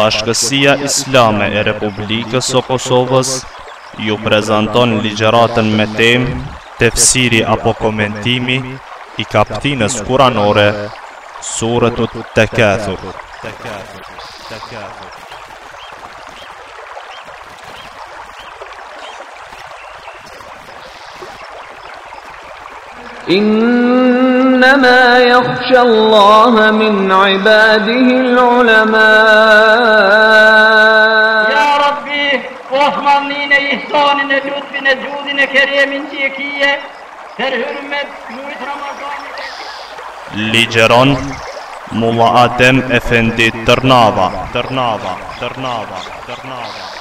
Bashkësia Islame e Republikës o Kosovës ju prezenton ligjeratën me temë të fësiri apo komentimi i kaptinës kuranore surët të të këthur innama yakhsha Allaha min ibadihi al-ulama Ya Rabbi Osmanlinë ne ihsanin e lutfin e gjudin e keremin që e kije Për hërmet Ramazani Ligeron Mulla Adem Efendi Tërnava Tërnava Tërnava Tërnava, tërnava.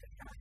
that God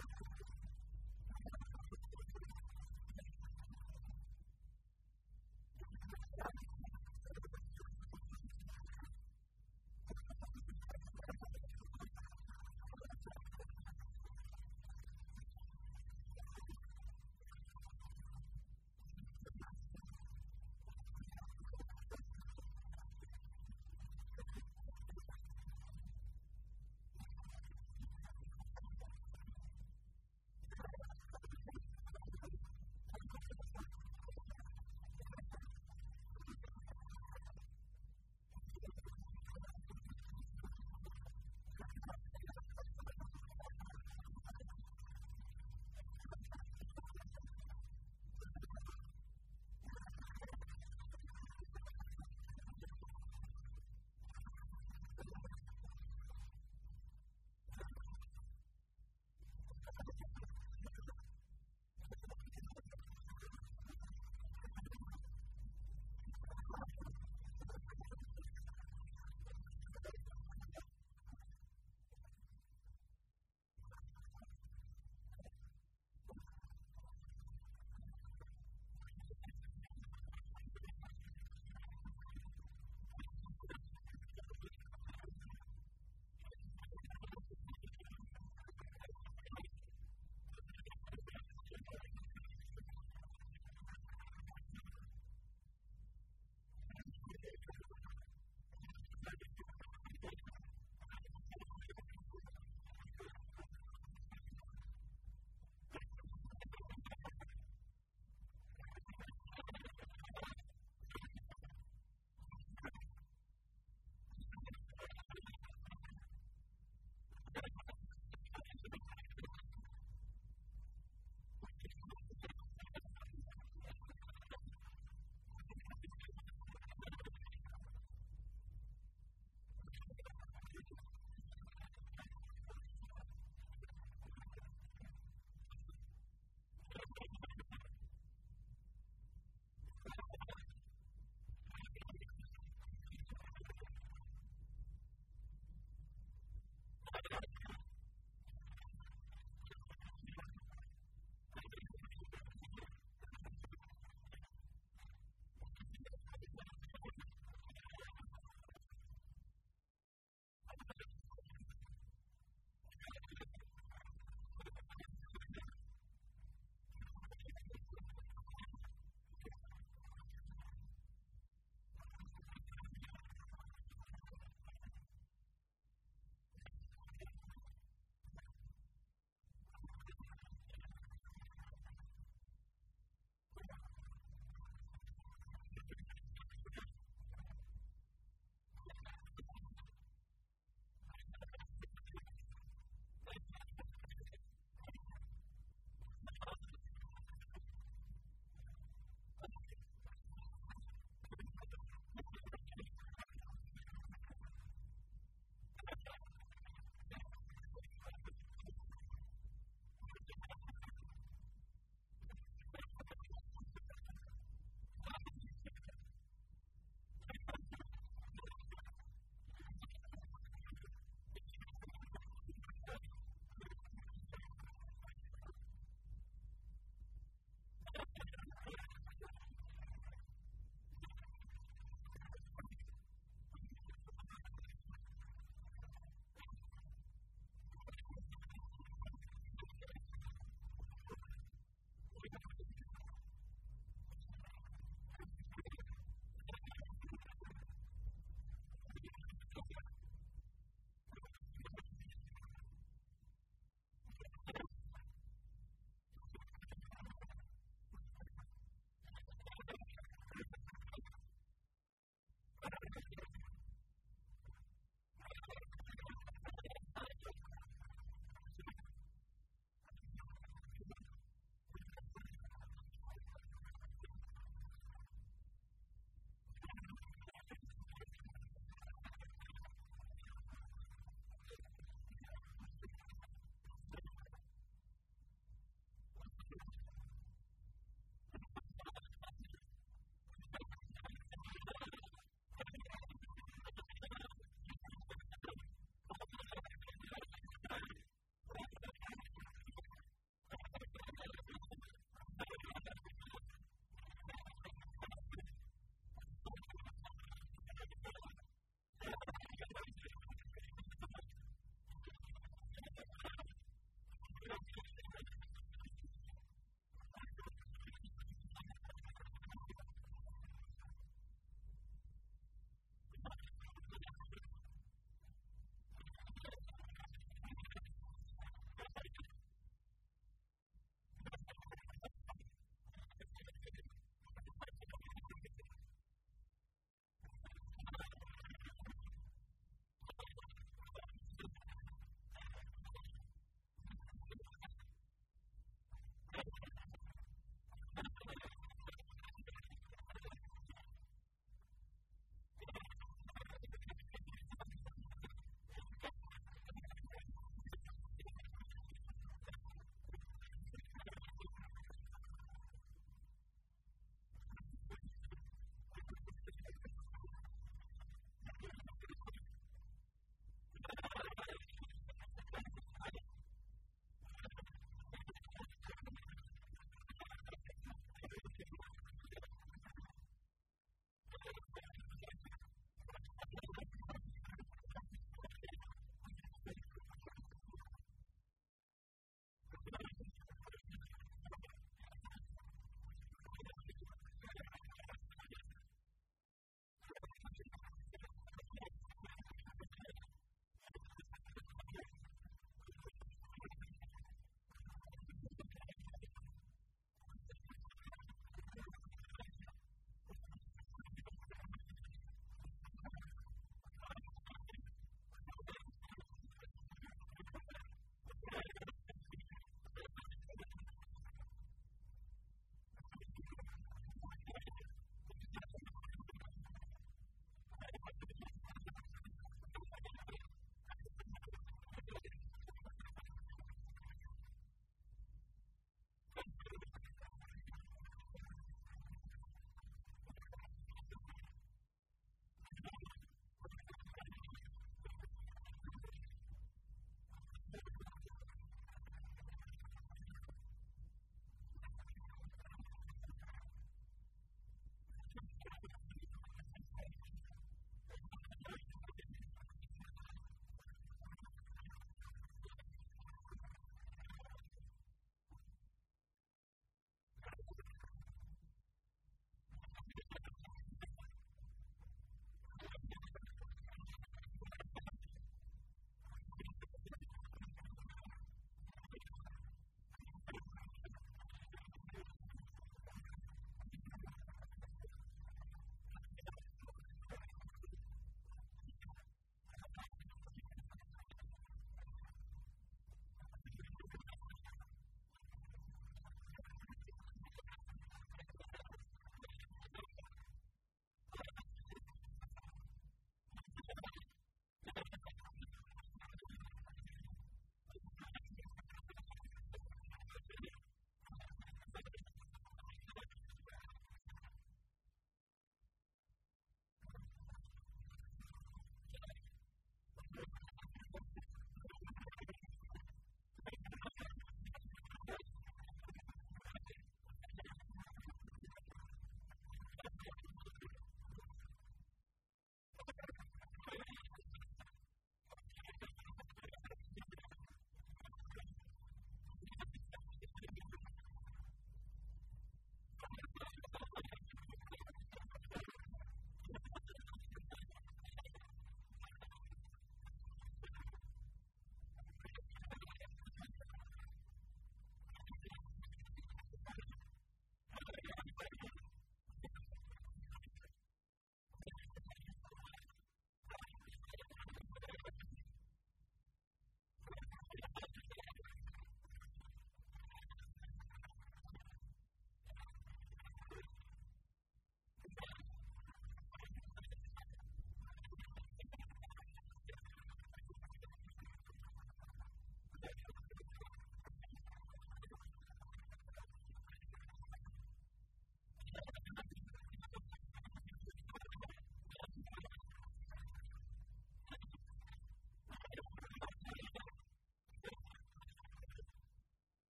あ